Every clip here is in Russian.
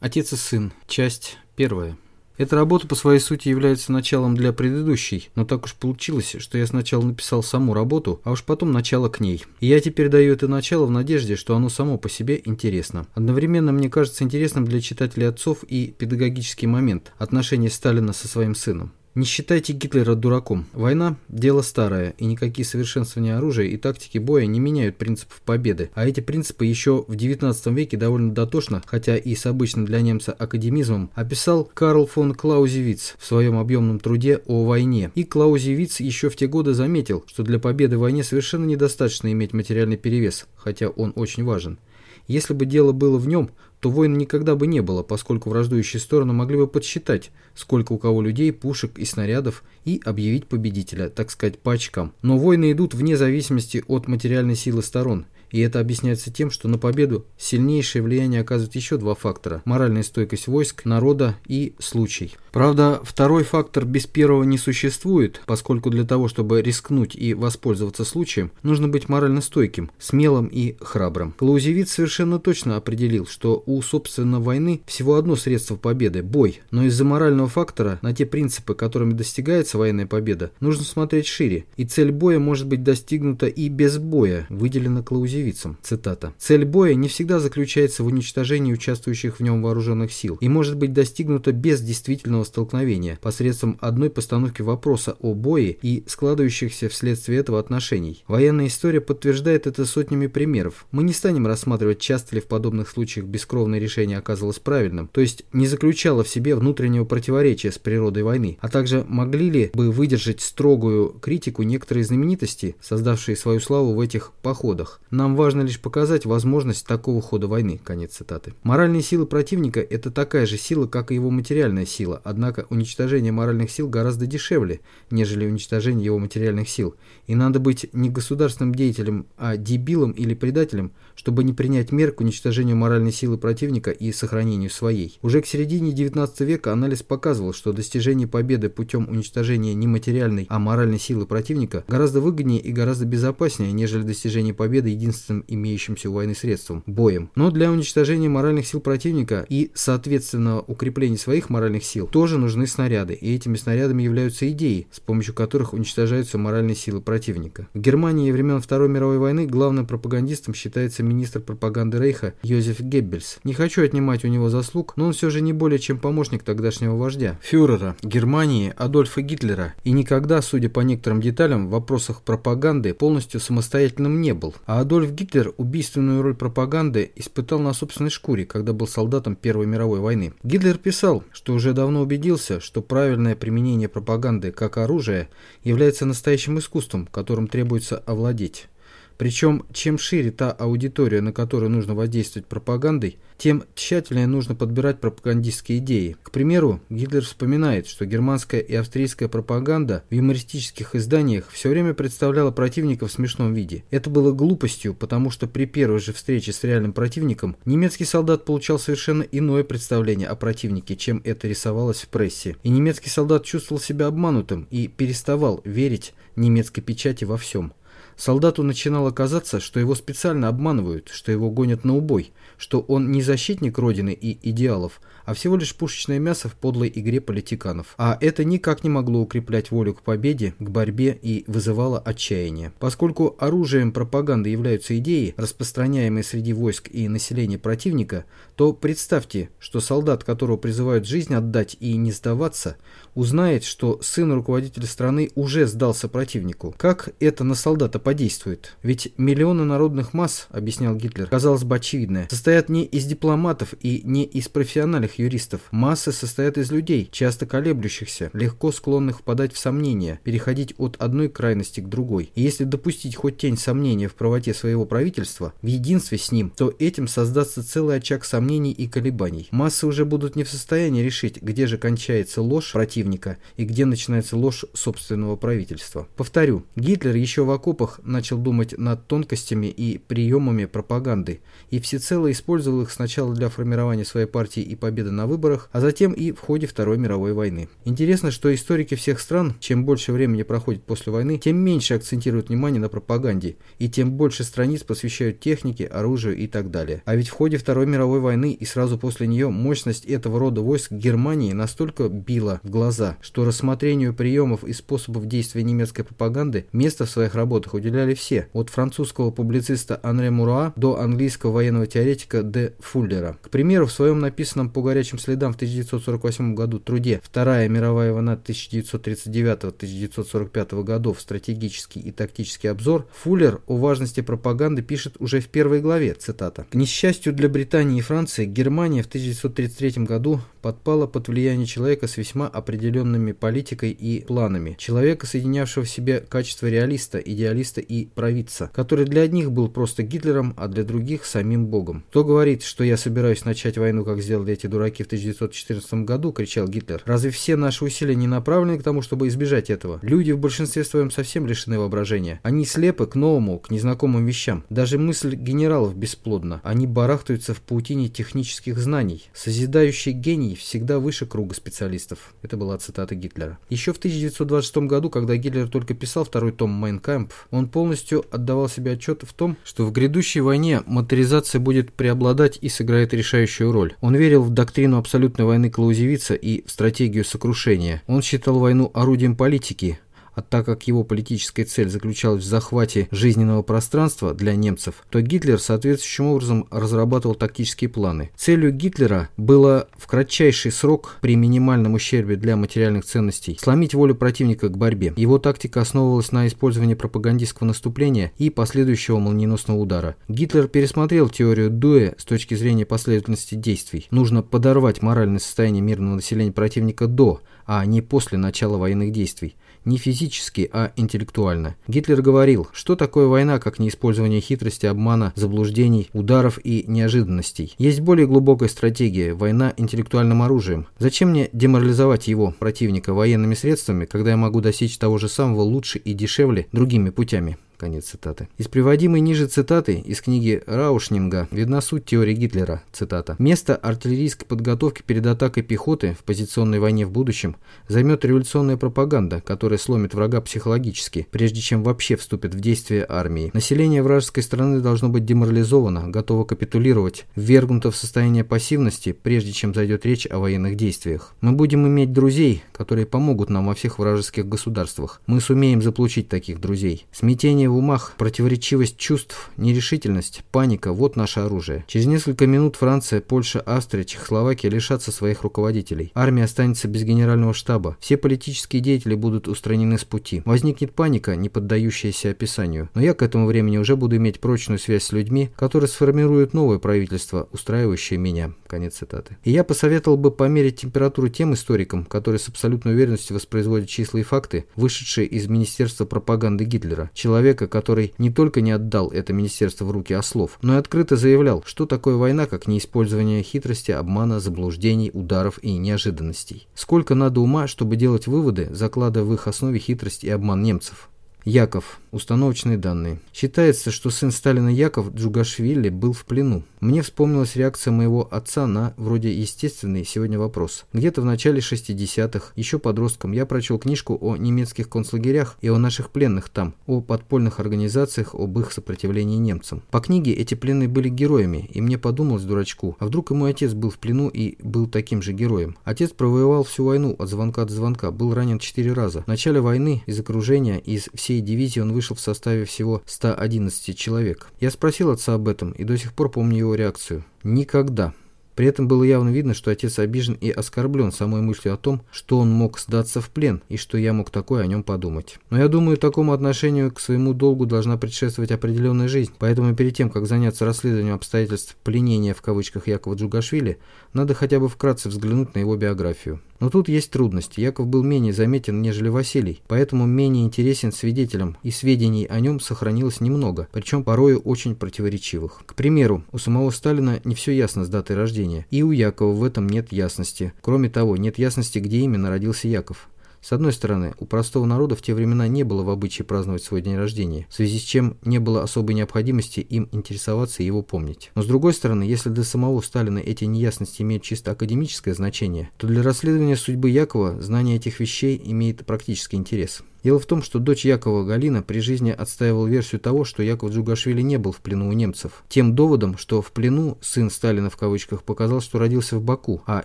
Отец и сын. Часть первая. Эта работа по своей сути является началом для предыдущей, но так уж получилось, что я сначала написал саму работу, а уж потом начало к ней. И я теперь даю это начало в надежде, что оно само по себе интересно. Одновременно мне кажется интересным для читателей отцов и педагогический момент – отношения Сталина со своим сыном. Не считайте Гитлера дураком. Война – дело старое, и никакие совершенствования оружия и тактики боя не меняют принципов победы. А эти принципы еще в 19 веке довольно дотошно, хотя и с обычным для немца академизмом, описал Карл фон Клаузевиц в своем объемном труде о войне. И Клаузевиц еще в те годы заметил, что для победы в войне совершенно недостаточно иметь материальный перевес, хотя он очень важен. Если бы дело было в нем, то войн никогда бы не было, поскольку враждующие стороны могли бы подсчитать, сколько у кого людей, пушек и снарядов, и объявить победителя, так сказать, по очкам. Но войны идут вне зависимости от материальной силы сторон – и это объясняется тем, что на победу сильнейшее влияние оказывают еще два фактора – моральная стойкость войск, народа и случай. Правда, второй фактор без первого не существует, поскольку для того, чтобы рискнуть и воспользоваться случаем, нужно быть морально стойким, смелым и храбрым. Клаузевиц совершенно точно определил, что у, собственно, войны всего одно средство победы – бой, но из-за морального фактора на те принципы, которыми достигается военная победа, нужно смотреть шире, и цель боя может быть достигнута и без боя, выделена Клаузевицем девицам. Цитата. «Цель боя не всегда заключается в уничтожении участвующих в нем вооруженных сил и может быть достигнута без действительного столкновения посредством одной постановки вопроса о бое и складывающихся вследствие этого отношений. Военная история подтверждает это сотнями примеров. Мы не станем рассматривать, часто ли в подобных случаях бескровное решение оказалось правильным, то есть не заключало в себе внутреннего противоречия с природой войны, а также могли ли бы выдержать строгую критику некоторые знаменитости, создавшие свою славу в этих походах. Нам нам важно лишь показать возможность такого хода войны. Конец цитаты. Моральные силы противника – это такая же сила, как и его материальная сила, однако уничтожение моральных сил гораздо дешевле, нежели уничтожение его материальных сил. И надо быть не государственным деятелем, а дебилом или предателем, чтобы не принять мер к уничтожению моральной силы противника и сохранению своей. Уже к середине 19 века анализ показывал, что достижение победы путем уничтожения не материальной, а моральной силы противника гораздо выгоднее и гораздо безопаснее, нежели достижение победы единственного единственным имеющимся у войны средством – боем. Но для уничтожения моральных сил противника и, соответственно, укрепления своих моральных сил тоже нужны снаряды, и этими снарядами являются идеи, с помощью которых уничтожаются моральные силы противника. В Германии времен Второй мировой войны главным пропагандистом считается министр пропаганды Рейха Йозеф Геббельс. Не хочу отнимать у него заслуг, но он все же не более чем помощник тогдашнего вождя, фюрера Германии Адольфа Гитлера, и никогда, судя по некоторым деталям, в вопросах пропаганды полностью самостоятельным не был. А Адольф Адольф Гитлер убийственную роль пропаганды испытал на собственной шкуре, когда был солдатом Первой мировой войны. Гитлер писал, что уже давно убедился, что правильное применение пропаганды как оружия является настоящим искусством, которым требуется овладеть. Причем, чем шире та аудитория, на которую нужно воздействовать пропагандой, тем тщательнее нужно подбирать пропагандистские идеи. К примеру, Гитлер вспоминает, что германская и австрийская пропаганда в юмористических изданиях все время представляла противника в смешном виде. Это было глупостью, потому что при первой же встрече с реальным противником немецкий солдат получал совершенно иное представление о противнике, чем это рисовалось в прессе. И немецкий солдат чувствовал себя обманутым и переставал верить немецкой печати во всем. Солдату начинало казаться, что его специально обманывают, что его гонят на убой, что он не защитник Родины и идеалов, а всего лишь пушечное мясо в подлой игре политиканов. А это никак не могло укреплять волю к победе, к борьбе и вызывало отчаяние. Поскольку оружием пропаганды являются идеи, распространяемые среди войск и населения противника, то представьте, что солдат, которого призывают жизнь отдать и не сдаваться, узнает, что сын руководителя страны уже сдался противнику. Как это на солдата подействует? Ведь миллионы народных масс, объяснял Гитлер, казалось бы очевидное, состоят не из дипломатов и не из профессиональных юристов. Массы состоят из людей, часто колеблющихся, легко склонных впадать в сомнения, переходить от одной крайности к другой. И если допустить хоть тень сомнения в правоте своего правительства, в единстве с ним, то этим создастся целый очаг сомнений и колебаний. Массы уже будут не в состоянии решить, где же кончается ложь противника, противника и где начинается ложь собственного правительства. Повторю, Гитлер еще в окопах начал думать над тонкостями и приемами пропаганды и всецело использовал их сначала для формирования своей партии и победы на выборах, а затем и в ходе Второй мировой войны. Интересно, что историки всех стран, чем больше времени проходит после войны, тем меньше акцентируют внимание на пропаганде, и тем больше страниц посвящают технике, оружию и так далее. А ведь в ходе Второй мировой войны и сразу после нее мощность этого рода войск Германии настолько била в глаза, что рассмотрению приемов и способов действия немецкой пропаганды место в своих работах уделяли все, от французского публициста Анре Муруа до английского военного теоретика Де Фуллера. К примеру, в своем написанном по горячим следам в 1948 году труде «Вторая мировая война 1939-1945 годов. Стратегический и тактический обзор» Фуллер о важности пропаганды пишет уже в первой главе, цитата. «К несчастью для Британии и Франции, Германия в 1933 году подпала под влияние человека с весьма определенными политикой и планами, человека, соединявшего в себе качество реалиста, идеалиста и провидца, который для одних был просто Гитлером, а для других самим Богом. Кто говорит, что я собираюсь начать войну, как сделали эти дураки в 1914 году, кричал Гитлер. Разве все наши усилия не направлены к тому, чтобы избежать этого? Люди в большинстве своем совсем лишены воображения. Они слепы к новому, к незнакомым вещам. Даже мысль генералов бесплодна. Они барахтаются в паутине технических знаний. Созидающий гений всегда выше круга специалистов. Это была цитата Гитлера. Еще в 1926 году, когда Гитлер только писал второй том «Майнкамп», он полностью отдавал себе отчет в том, что в грядущей войне моторизация будет преобладать и сыграет решающую роль. Он верил в доктрину абсолютной войны Клаузевица и в стратегию сокрушения. Он считал войну орудием политики, а так как его политическая цель заключалась в захвате жизненного пространства для немцев, то Гитлер соответствующим образом разрабатывал тактические планы. Целью Гитлера было в кратчайший срок при минимальном ущербе для материальных ценностей сломить волю противника к борьбе. Его тактика основывалась на использовании пропагандистского наступления и последующего молниеносного удара. Гитлер пересмотрел теорию Дуэ с точки зрения последовательности действий. Нужно подорвать моральное состояние мирного населения противника до, а не после начала военных действий не физически, а интеллектуально. Гитлер говорил, что такое война, как не использование хитрости, обмана, заблуждений, ударов и неожиданностей. Есть более глубокая стратегия – война интеллектуальным оружием. Зачем мне деморализовать его, противника, военными средствами, когда я могу достичь того же самого лучше и дешевле другими путями? Конец цитаты. Из приводимой ниже цитаты из книги Раушнинга видна суть теории Гитлера. Цитата. Место артиллерийской подготовки перед атакой пехоты в позиционной войне в будущем займет революционная пропаганда, которая сломит врага психологически, прежде чем вообще вступит в действие армии. Население вражеской страны должно быть деморализовано, готово капитулировать, ввергнуто в состояние пассивности, прежде чем зайдет речь о военных действиях. Мы будем иметь друзей, которые помогут нам во всех вражеских государствах. Мы сумеем заполучить таких друзей. Смятение в умах, противоречивость чувств, нерешительность, паника – вот наше оружие. Через несколько минут Франция, Польша, Австрия, Чехословакия лишатся своих руководителей. Армия останется без генерального штаба. Все политические деятели будут устранены с пути. Возникнет паника, не поддающаяся описанию. Но я к этому времени уже буду иметь прочную связь с людьми, которые сформируют новое правительство, устраивающее меня. Конец цитаты. И я посоветовал бы померить температуру тем историкам, которые с абсолютной уверенностью воспроизводят числа и факты, вышедшие из Министерства пропаганды Гитлера. Человек, человека, который не только не отдал это министерство в руки ослов, но и открыто заявлял, что такое война, как не использование хитрости, обмана, заблуждений, ударов и неожиданностей. Сколько надо ума, чтобы делать выводы, закладывая в их основе хитрость и обман немцев. Яков. Установочные данные. Считается, что сын Сталина Яков Джугашвили был в плену. Мне вспомнилась реакция моего отца на, вроде естественный, сегодня вопрос. Где-то в начале 60-х, еще подростком, я прочел книжку о немецких концлагерях и о наших пленных там, о подпольных организациях, об их сопротивлении немцам. По книге эти пленные были героями, и мне подумалось дурачку, а вдруг и мой отец был в плену и был таким же героем. Отец провоевал всю войну от звонка до звонка, был ранен четыре раза. В начале войны из окружения, из всей дивизии он вышел в составе всего 111 человек. Я спросил отца об этом и до сих пор помню его реакцию. Никогда. При этом было явно видно, что отец обижен и оскорблен самой мыслью о том, что он мог сдаться в плен и что я мог такое о нем подумать. Но я думаю, такому отношению к своему долгу должна предшествовать определенная жизнь, поэтому перед тем, как заняться расследованием обстоятельств «пленения» в кавычках Якова Джугашвили, надо хотя бы вкратце взглянуть на его биографию. Но тут есть трудности. Яков был менее заметен, нежели Василий, поэтому менее интересен свидетелям, и сведений о нем сохранилось немного, причем порою очень противоречивых. К примеру, у самого Сталина не все ясно с датой рождения, и у Якова в этом нет ясности. Кроме того, нет ясности, где именно родился Яков. С одной стороны, у простого народа в те времена не было в обычае праздновать свой день рождения, в связи с чем не было особой необходимости им интересоваться и его помнить. Но с другой стороны, если для самого Сталина эти неясности имеют чисто академическое значение, то для расследования судьбы Якова знание этих вещей имеет практический интерес. Дело в том, что дочь Якова Галина при жизни отстаивала версию того, что Яков Джугашвили не был в плену у немцев. Тем доводом, что в плену сын Сталина в кавычках показал, что родился в Баку, а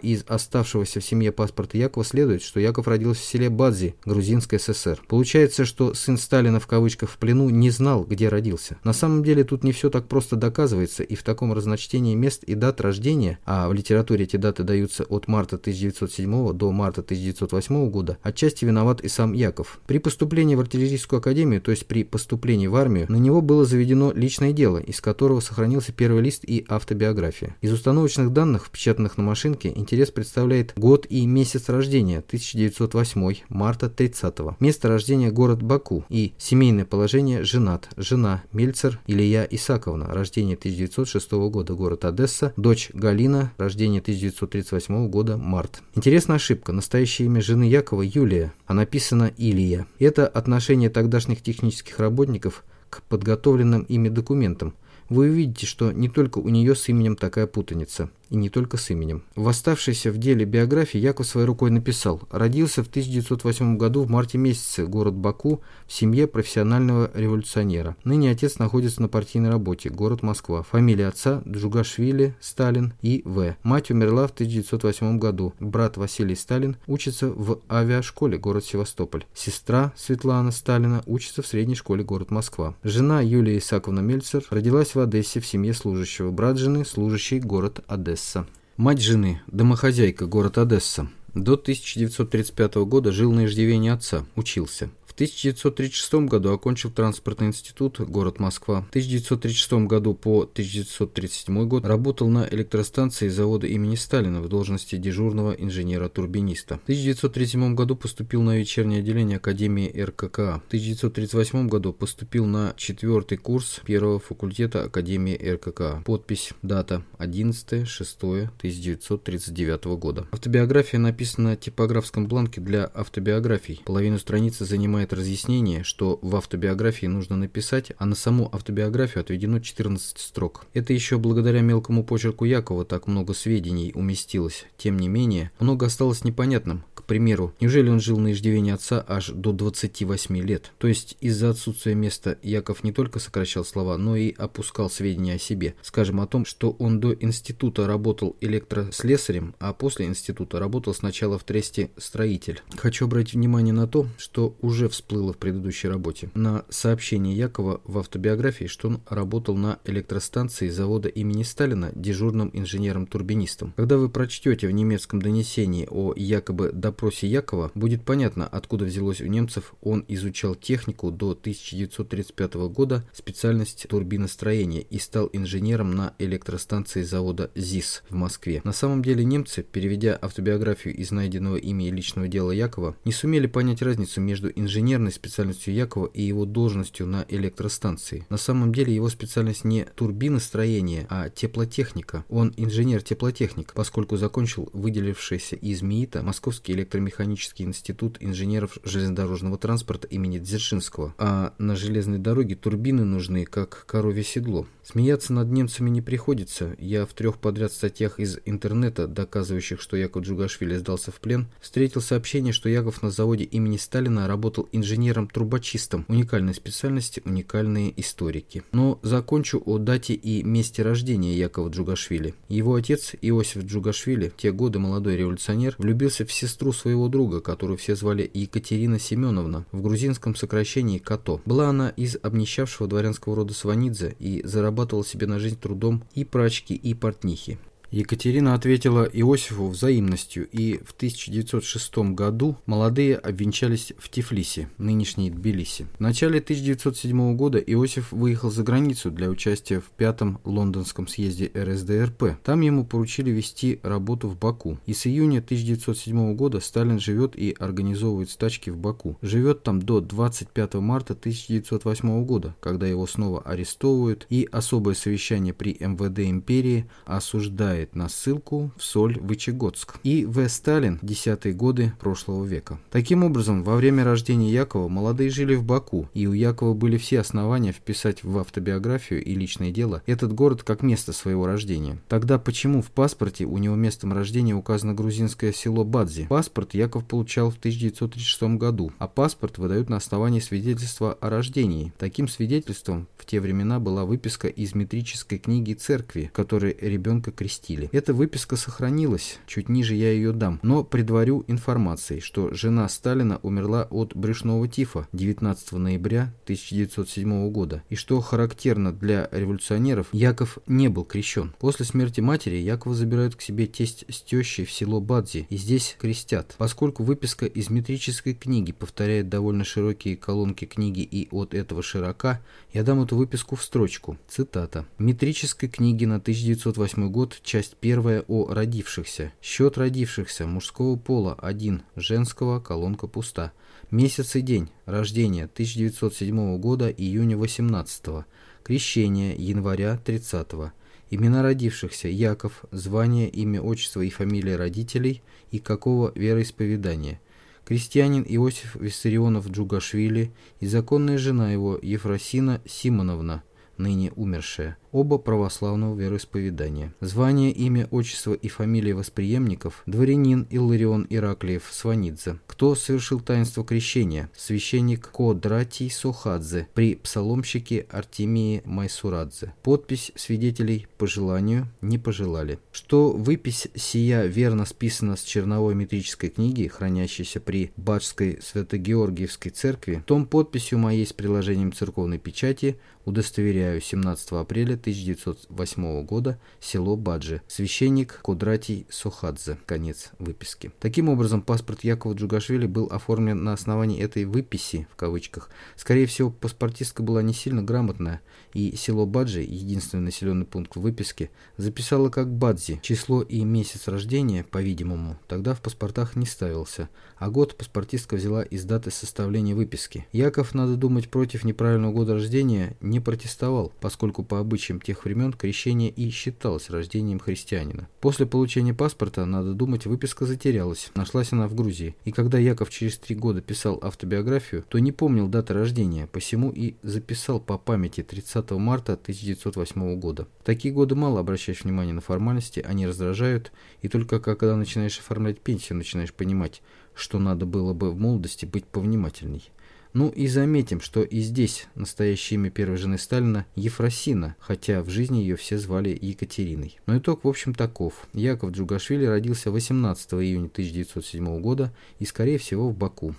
из оставшегося в семье паспорта Якова следует, что Яков родился в селе Бадзи, Грузинской ССР. Получается, что сын Сталина в кавычках в плену не знал, где родился. На самом деле тут не все так просто доказывается, и в таком разночтении мест и дат рождения, а в литературе эти даты даются от марта 1907 до марта 1908 года, отчасти виноват и сам Яков. При поступлении в артиллерийскую академию, то есть при поступлении в армию, на него было заведено личное дело, из которого сохранился первый лист и автобиография. Из установочных данных, впечатанных на машинке, интерес представляет год и месяц рождения 1908, марта 30 -го. Место рождения город Баку и семейное положение женат, жена Мельцер Илья Исаковна, рождение 1906 года, город Одесса, дочь Галина, рождение 1938 года, март. Интересная ошибка, настоящее имя жены Якова Юлия, а написано Илья. Это отношение тогдашних технических работников к подготовленным ими документам. Вы увидите, что не только у нее с именем такая путаница и не только с именем. В оставшейся в деле биографии Яков своей рукой написал «Родился в 1908 году в марте месяце, город Баку, в семье профессионального революционера. Ныне отец находится на партийной работе, город Москва. Фамилия отца Джугашвили, Сталин и В. Мать умерла в 1908 году. Брат Василий Сталин учится в авиашколе, город Севастополь. Сестра Светлана Сталина учится в средней школе, город Москва. Жена Юлия Исаковна Мельцер родилась в Одессе в семье служащего. Брат жены служащий, город Одесса. Одесса. Мать жены, домохозяйка, город Одесса. До 1935 года жил на иждивении отца, учился. В 1936 году окончил транспортный институт, город Москва. В 1936 году по 1937 год работал на электростанции завода имени Сталина в должности дежурного инженера-турбиниста. В 1937 году поступил на вечернее отделение Академии РККА. В 1938 году поступил на четвертый курс первого факультета Академии РККА. Подпись, дата 11.06.1939 года. Автобиография написана на типографском бланке для автобиографий. Половину страницы занимает принимает разъяснение, что в автобиографии нужно написать, а на саму автобиографию отведено 14 строк. Это еще благодаря мелкому почерку Якова так много сведений уместилось. Тем не менее, много осталось непонятным. К примеру, неужели он жил на иждивении отца аж до 28 лет? То есть из-за отсутствия места Яков не только сокращал слова, но и опускал сведения о себе. Скажем о том, что он до института работал электрослесарем, а после института работал сначала в тресте строитель. Хочу обратить внимание на то, что уже всплыло в предыдущей работе. На сообщение Якова в автобиографии, что он работал на электростанции завода имени Сталина дежурным инженером-турбинистом. Когда вы прочтете в немецком донесении о якобы допросе Якова, будет понятно, откуда взялось у немцев он изучал технику до 1935 года, специальность турбиностроения и стал инженером на электростанции завода ЗИС в Москве. На самом деле немцы, переведя автобиографию из найденного ими личного дела Якова, не сумели понять разницу между инженерной специальностью Якова и его должностью на электростанции. На самом деле его специальность не турбиностроение, а теплотехника. Он инженер-теплотехник, поскольку закончил выделившийся из МИИТа Московский электромеханический институт инженеров железнодорожного транспорта имени Дзержинского. А на железной дороге турбины нужны, как коровье седло. Смеяться над немцами не приходится. Я в трех подряд статьях из интернета, доказывающих, что Яков Джугашвили сдался в плен, встретил сообщение, что Яков на заводе имени Сталина работал инженером-трубочистом. Уникальной специальности, уникальные историки. Но закончу о дате и месте рождения Якова Джугашвили. Его отец Иосиф Джугашвили, в те годы молодой революционер, влюбился в сестру своего друга, которую все звали Екатерина Семеновна, в грузинском сокращении Като. Была она из обнищавшего дворянского рода Сванидзе и зарабатывала себе на жизнь трудом и прачки, и портнихи. Екатерина ответила Иосифу взаимностью, и в 1906 году молодые обвенчались в Тифлисе, нынешней Тбилиси. В начале 1907 года Иосиф выехал за границу для участия в пятом лондонском съезде РСДРП. Там ему поручили вести работу в Баку. И с июня 1907 года Сталин живет и организовывает стачки в Баку. Живет там до 25 марта 1908 года, когда его снова арестовывают, и особое совещание при МВД империи осуждает намекает на ссылку в Соль Вычегодск и В. Сталин десятые годы прошлого века. Таким образом, во время рождения Якова молодые жили в Баку, и у Якова были все основания вписать в автобиографию и личное дело этот город как место своего рождения. Тогда почему в паспорте у него местом рождения указано грузинское село Бадзи? Паспорт Яков получал в 1936 году, а паспорт выдают на основании свидетельства о рождении. Таким свидетельством в те времена была выписка из метрической книги церкви, которой ребенка крестили. Эта выписка сохранилась, чуть ниже я ее дам, но предварю информацией, что жена Сталина умерла от брюшного тифа 19 ноября 1907 года, и что характерно для революционеров, Яков не был крещен. После смерти матери Якова забирают к себе тесть с тещей в село Бадзи, и здесь крестят. Поскольку выписка из метрической книги повторяет довольно широкие колонки книги и от этого широка, я дам эту выписку в строчку. Цитата. Метрической книги на 1908 год, часть первая о родившихся. Счет родившихся мужского пола 1, женского колонка пуста. Месяц и день. Рождения 1907 года, июня 18 -го. Крещение января 30 -го. Имена родившихся Яков, звание, имя, отчество и фамилия родителей и какого вероисповедания. Крестьянин Иосиф Виссарионов Джугашвили и законная жена его Ефросина Симоновна, ныне умершая оба православного вероисповедания. Звание, имя, отчество и фамилия восприемников – дворянин Илларион Ираклиев Сванидзе. Кто совершил таинство крещения? Священник Кодратий Сухадзе при псаломщике Артемии Майсурадзе. Подпись свидетелей по желанию не пожелали. Что выпись сия верно списана с черновой метрической книги, хранящейся при Баджской Свято-Георгиевской церкви, том подписью моей с приложением церковной печати удостоверяю 17 апреля 1908 года, село Баджи, священник Кудратий Сухадзе, конец выписки. Таким образом, паспорт Якова Джугашвили был оформлен на основании этой «выписи», в кавычках. Скорее всего, паспортистка была не сильно грамотная, и село Баджи, единственный населенный пункт в выписке, записала как Бадзи. Число и месяц рождения, по-видимому, тогда в паспортах не ставился, а год паспортистка взяла из даты составления выписки. Яков, надо думать, против неправильного года рождения не протестовал, поскольку по обычаям обычаям тех времен крещение и считалось рождением христианина. После получения паспорта, надо думать, выписка затерялась. Нашлась она в Грузии. И когда Яков через три года писал автобиографию, то не помнил даты рождения, посему и записал по памяти 30 марта 1908 года. В такие годы мало обращаешь внимание на формальности, они раздражают, и только когда начинаешь оформлять пенсию, начинаешь понимать, что надо было бы в молодости быть повнимательней. Ну и заметим, что и здесь настоящее имя первой жены Сталина Ефросина, хотя в жизни ее все звали Екатериной. Но итог в общем таков. Яков Джугашвили родился 18 июня 1907 года и скорее всего в Баку.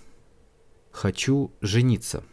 «Хочу жениться».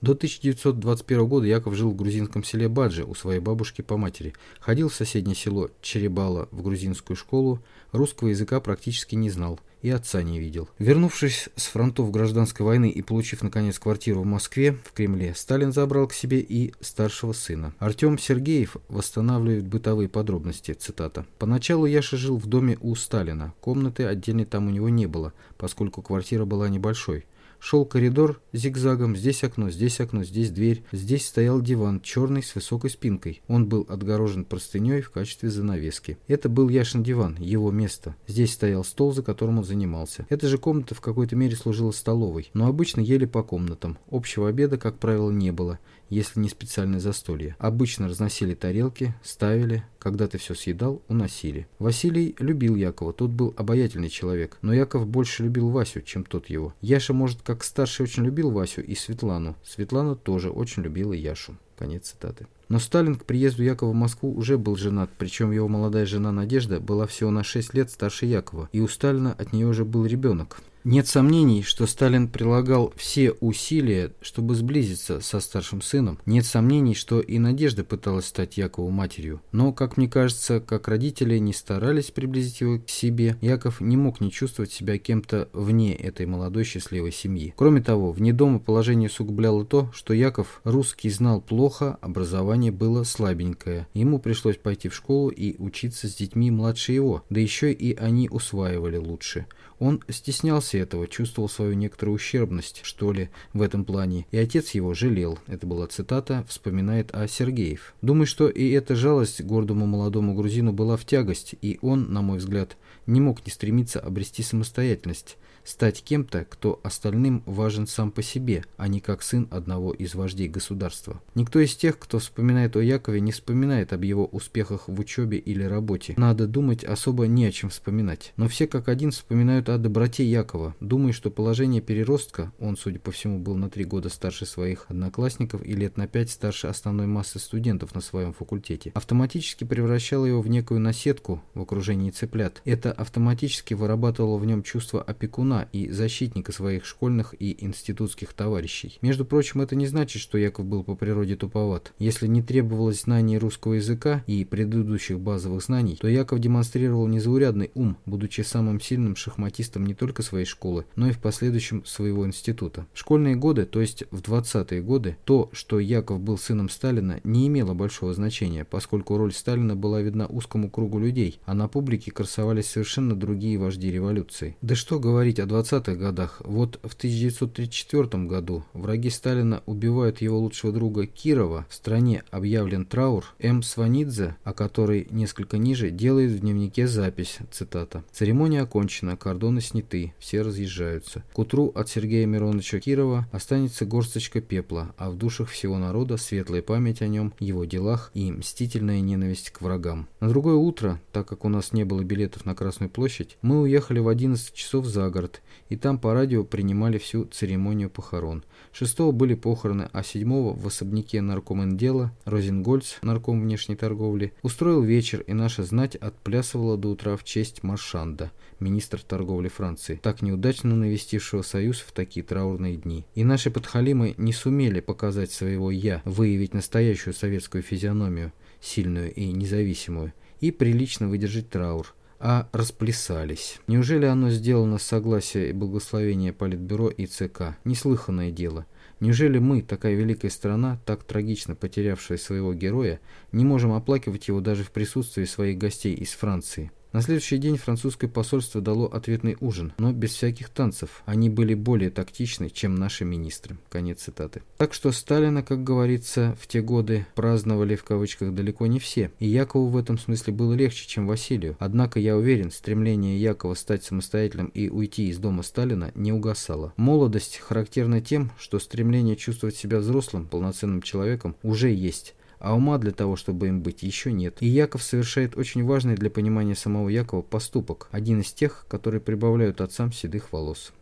До 1921 года Яков жил в грузинском селе Баджи у своей бабушки по матери. Ходил в соседнее село Черебала в грузинскую школу, русского языка практически не знал и отца не видел. Вернувшись с фронтов гражданской войны и получив, наконец, квартиру в Москве, в Кремле, Сталин забрал к себе и старшего сына. Артем Сергеев восстанавливает бытовые подробности, цитата. «Поначалу Яша жил в доме у Сталина. Комнаты отдельной там у него не было, поскольку квартира была небольшой. Шел коридор зигзагом, здесь окно, здесь окно, здесь дверь. Здесь стоял диван, черный, с высокой спинкой. Он был отгорожен простыней в качестве занавески. Это был Яшин диван, его место. Здесь стоял стол, за которым он занимался. Эта же комната в какой-то мере служила столовой, но обычно ели по комнатам. Общего обеда, как правило, не было если не специальное застолье. Обычно разносили тарелки, ставили, когда ты все съедал, уносили. Василий любил Якова, тот был обаятельный человек, но Яков больше любил Васю, чем тот его. Яша, может, как старший очень любил Васю и Светлану. Светлана тоже очень любила Яшу. Конец цитаты. Но Сталин к приезду Якова в Москву уже был женат, причем его молодая жена Надежда была всего на 6 лет старше Якова, и у Сталина от нее уже был ребенок. Нет сомнений, что Сталин прилагал все усилия, чтобы сблизиться со старшим сыном. Нет сомнений, что и Надежда пыталась стать Якову матерью. Но, как мне кажется, как родители не старались приблизить его к себе, Яков не мог не чувствовать себя кем-то вне этой молодой счастливой семьи. Кроме того, вне дома положение усугубляло то, что Яков русский знал плохо, образование было слабенькое. Ему пришлось пойти в школу и учиться с детьми младше его, да еще и они усваивали лучше. Он стеснялся этого, чувствовал свою некоторую ущербность, что ли, в этом плане, и отец его жалел, это была цитата, вспоминает о Сергеев. Думаю, что и эта жалость гордому молодому грузину была в тягость, и он, на мой взгляд, не мог не стремиться обрести самостоятельность, стать кем-то, кто остальным важен сам по себе, а не как сын одного из вождей государства. Никто из тех, кто вспоминает о Якове, не вспоминает об его успехах в учебе или работе. Надо думать, особо не о чем вспоминать. Но все как один вспоминают о доброте Якова, думая, что положение переростка, он, судя по всему, был на три года старше своих одноклассников и лет на пять старше основной массы студентов на своем факультете, автоматически превращало его в некую наседку в окружении цыплят. Это автоматически вырабатывало в нем чувство опекуна, и защитника своих школьных и институтских товарищей. Между прочим, это не значит, что Яков был по природе туповат. Если не требовалось знаний русского языка и предыдущих базовых знаний, то Яков демонстрировал незаурядный ум, будучи самым сильным шахматистом не только своей школы, но и в последующем своего института. В школьные годы, то есть в 20-е годы, то, что Яков был сыном Сталина, не имело большого значения, поскольку роль Сталина была видна узкому кругу людей, а на публике красовались совершенно другие вожди революции. Да что говорить о 20-х годах. Вот в 1934 году враги Сталина убивают его лучшего друга Кирова, в стране объявлен траур, М. Сванидзе, о которой несколько ниже, делает в дневнике запись, цитата. «Церемония окончена, кордоны сняты, все разъезжаются. К утру от Сергея Мироновича Кирова останется горсточка пепла, а в душах всего народа светлая память о нем, его делах и мстительная ненависть к врагам. На другое утро, так как у нас не было билетов на Красную площадь, мы уехали в 11 часов за город, и там по радио принимали всю церемонию похорон. Шестого были похороны, а седьмого в особняке наркомендела Розенгольц, нарком внешней торговли, устроил вечер, и наша знать отплясывала до утра в честь Маршанда, министра торговли Франции, так неудачно навестившего Союз в такие траурные дни. И наши подхалимы не сумели показать своего «я», выявить настоящую советскую физиономию, сильную и независимую, и прилично выдержать траур – а расплясались. Неужели оно сделано с согласия и благословения Политбюро и ЦК? Неслыханное дело. Неужели мы, такая великая страна, так трагично потерявшая своего героя, не можем оплакивать его даже в присутствии своих гостей из Франции? На следующий день французское посольство дало ответный ужин, но без всяких танцев. Они были более тактичны, чем наши министры. Конец цитаты. Так что Сталина, как говорится, в те годы праздновали в кавычках далеко не все. И Якову в этом смысле было легче, чем Василию. Однако я уверен, стремление Якова стать самостоятельным и уйти из дома Сталина не угасало. Молодость характерна тем, что стремление чувствовать себя взрослым, полноценным человеком уже есть а ума для того, чтобы им быть, еще нет. И Яков совершает очень важный для понимания самого Якова поступок, один из тех, которые прибавляют отцам седых волос.